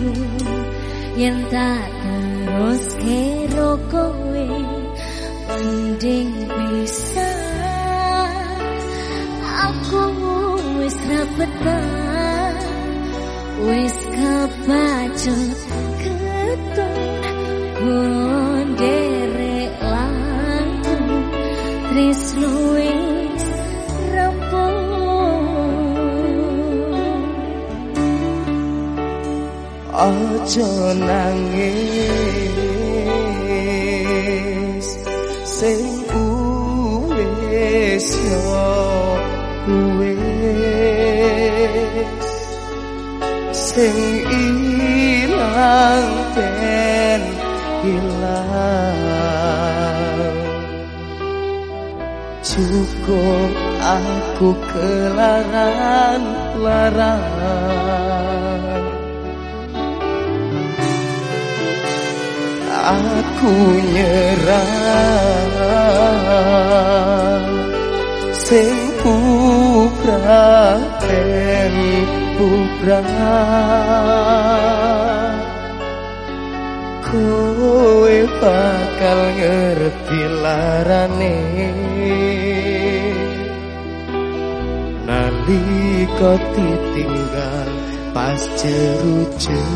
atiku yen tak terus kero kowe mending bisa aku wis rapet wis kebacut keton aja nangis sing wis yo sing ilang ben ilang. Cukup aku kelaran larang aku nyerah. Sing pupraten pupra. Kowe bakal ngerti larane. Nalika ditinggal pas jeru-jeru